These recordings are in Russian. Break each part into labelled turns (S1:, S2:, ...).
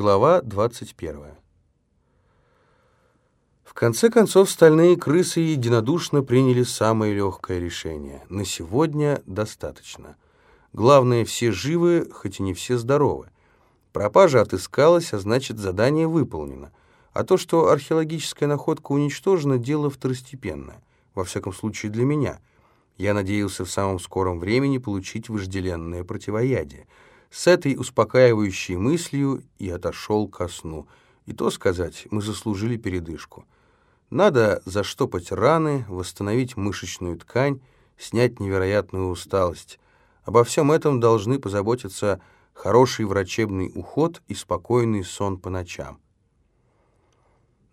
S1: Глава 21. В конце концов, стальные крысы единодушно приняли самое легкое решение. На сегодня достаточно. Главное, все живы, хоть и не все здоровы. Пропажа отыскалась, а значит, задание выполнено. А то, что археологическая находка уничтожена, дело второстепенное. Во всяком случае, для меня. Я надеялся в самом скором времени получить вожделенное противоядие. С этой успокаивающей мыслью и отошел ко сну. И то сказать, мы заслужили передышку. Надо заштопать раны, восстановить мышечную ткань, снять невероятную усталость. Обо всем этом должны позаботиться хороший врачебный уход и спокойный сон по ночам.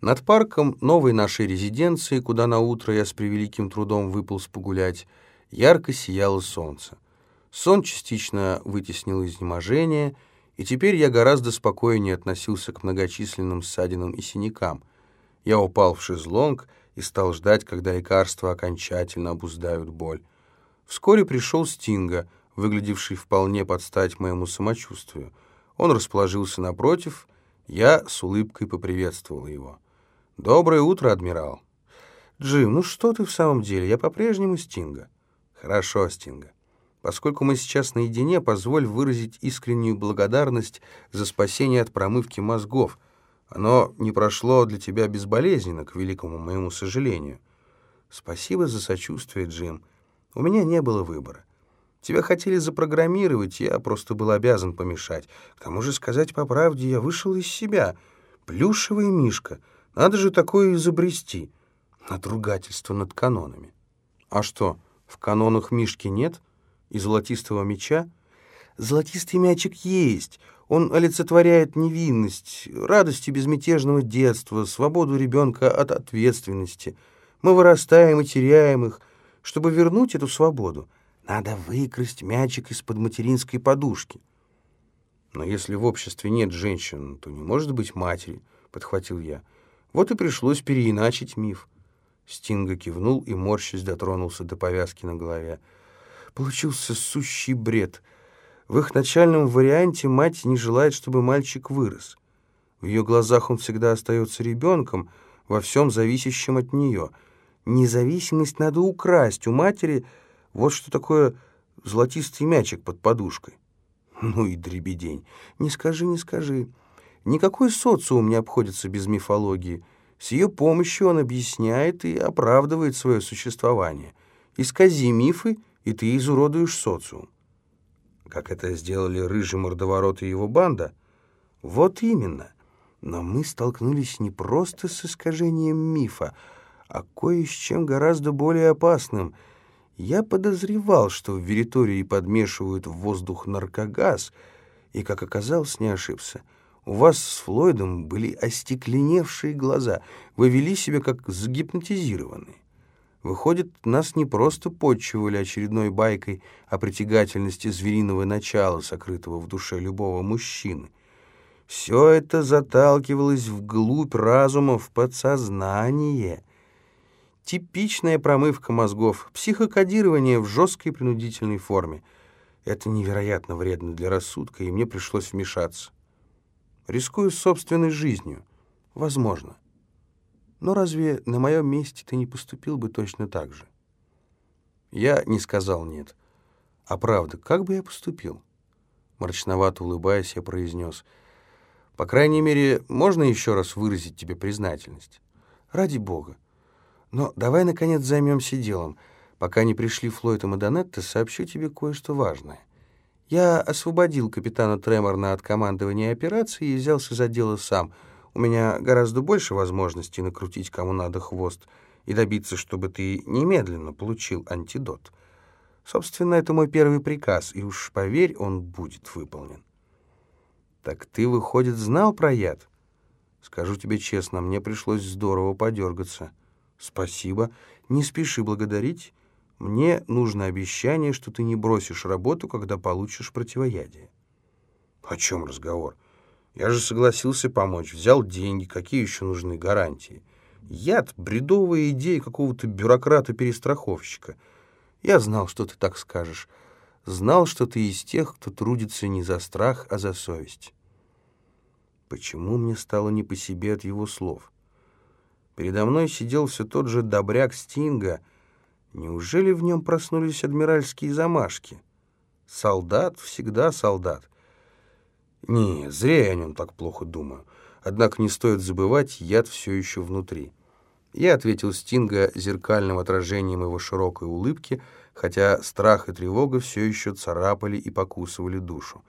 S1: Над парком новой нашей резиденции, куда на утро я с превеликим трудом выполз погулять, ярко сияло солнце. Сон частично вытеснил изнеможение, и теперь я гораздо спокойнее относился к многочисленным ссадинам и синякам. Я упал в шезлонг и стал ждать, когда лекарства окончательно обуздают боль. Вскоре пришел Стинга, выглядевший вполне под стать моему самочувствию. Он расположился напротив, я с улыбкой поприветствовал его. «Доброе утро, адмирал!» «Джим, ну что ты в самом деле? Я по-прежнему Стинга». «Хорошо, Стинга. Поскольку мы сейчас наедине, позволь выразить искреннюю благодарность за спасение от промывки мозгов. Оно не прошло для тебя безболезненно, к великому моему сожалению. Спасибо за сочувствие, Джим. У меня не было выбора. Тебя хотели запрограммировать, я просто был обязан помешать. К тому же, сказать по правде, я вышел из себя. Плюшевая мишка — надо же такое изобрести. Надругательство над канонами. А что, в канонах Мишки нет? И золотистого меча? Золотистый мячик есть. Он олицетворяет невинность, радость и безмятежного детства, свободу ребенка от ответственности. Мы вырастаем и теряем их. Чтобы вернуть эту свободу, надо выкрасть мячик из-под материнской подушки. Но если в обществе нет женщин, то не может быть матери, — подхватил я. Вот и пришлось переиначить миф. Стинга кивнул и, морщись, дотронулся до повязки на голове. Получился сущий бред. В их начальном варианте мать не желает, чтобы мальчик вырос. В ее глазах он всегда остается ребенком, во всем зависящим от нее. Независимость надо украсть у матери. Вот что такое золотистый мячик под подушкой. Ну и дребедень. Не скажи, не скажи. Никакой социум не обходится без мифологии. С ее помощью он объясняет и оправдывает свое существование. Искази мифы, и ты изуродуешь социум. Как это сделали рыжий мордоворот и его банда? Вот именно. Но мы столкнулись не просто с искажением мифа, а кое с чем гораздо более опасным. Я подозревал, что в Веритории подмешивают в воздух наркогаз, и, как оказалось, не ошибся — у вас с Флойдом были остекленевшие глаза. Вы вели себя как загипнотизированные. Выходит, нас не просто подчивали очередной байкой о притягательности звериного начала, сокрытого в душе любого мужчины. Все это заталкивалось вглубь разума, в подсознание. Типичная промывка мозгов, психокодирование в жесткой принудительной форме. Это невероятно вредно для рассудка, и мне пришлось вмешаться. Рискую собственной жизнью. Возможно. Но разве на моем месте ты не поступил бы точно так же? Я не сказал «нет». А правда, как бы я поступил? Мрачновато улыбаясь, я произнес. По крайней мере, можно еще раз выразить тебе признательность? Ради бога. Но давай, наконец, займемся делом. Пока не пришли Флойд и Мадонетта, сообщу тебе кое-что важное. Я освободил капитана Треморна от командования операции и взялся за дело сам. У меня гораздо больше возможностей накрутить кому надо хвост и добиться, чтобы ты немедленно получил антидот. Собственно, это мой первый приказ, и уж поверь, он будет выполнен. Так ты, выходит, знал про яд? Скажу тебе честно, мне пришлось здорово подергаться. Спасибо. Не спеши благодарить. Мне нужно обещание, что ты не бросишь работу, когда получишь противоядие. О чем разговор? Я же согласился помочь, взял деньги, какие еще нужны гарантии? Яд — бредовая идея какого-то бюрократа-перестраховщика. Я знал, что ты так скажешь. Знал, что ты из тех, кто трудится не за страх, а за совесть. Почему мне стало не по себе от его слов? Передо мной сидел все тот же добряк Стинга. Неужели в нем проснулись адмиральские замашки? Солдат всегда солдат. Не, зря я о нем так плохо думаю. Однако не стоит забывать, яд все еще внутри. Я ответил Стинга зеркальным отражением его широкой улыбки, хотя страх и тревога все еще царапали и покусывали душу.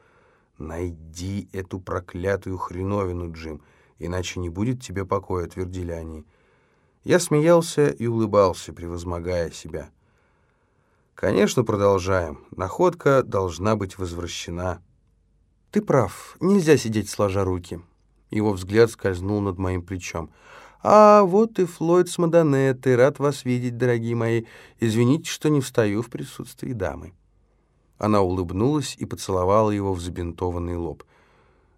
S1: «Найди эту проклятую хреновину, Джим, иначе не будет тебе покоя», — твердили они. Я смеялся и улыбался, превозмогая себя. «Конечно, продолжаем. Находка должна быть возвращена». «Ты прав, нельзя сидеть сложа руки». Его взгляд скользнул над моим плечом. «А вот и Флойд с Мадонеттой. Рад вас видеть, дорогие мои. Извините, что не встаю в присутствии дамы». Она улыбнулась и поцеловала его в забинтованный лоб.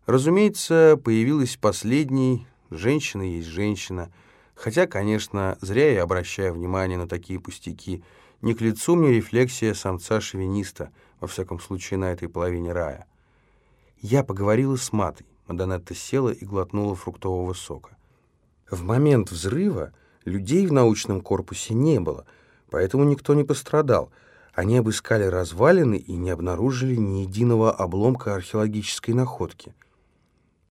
S1: Разумеется, появилась последней. Женщина есть женщина. Хотя, конечно, зря я обращаю внимание на такие пустяки. Не к лицу мне рефлексия самца-шовиниста, во всяком случае, на этой половине рая. Я поговорила с Матой. Мадонетта села и глотнула фруктового сока. В момент взрыва людей в научном корпусе не было, поэтому никто не пострадал. Они обыскали развалины и не обнаружили ни единого обломка археологической находки —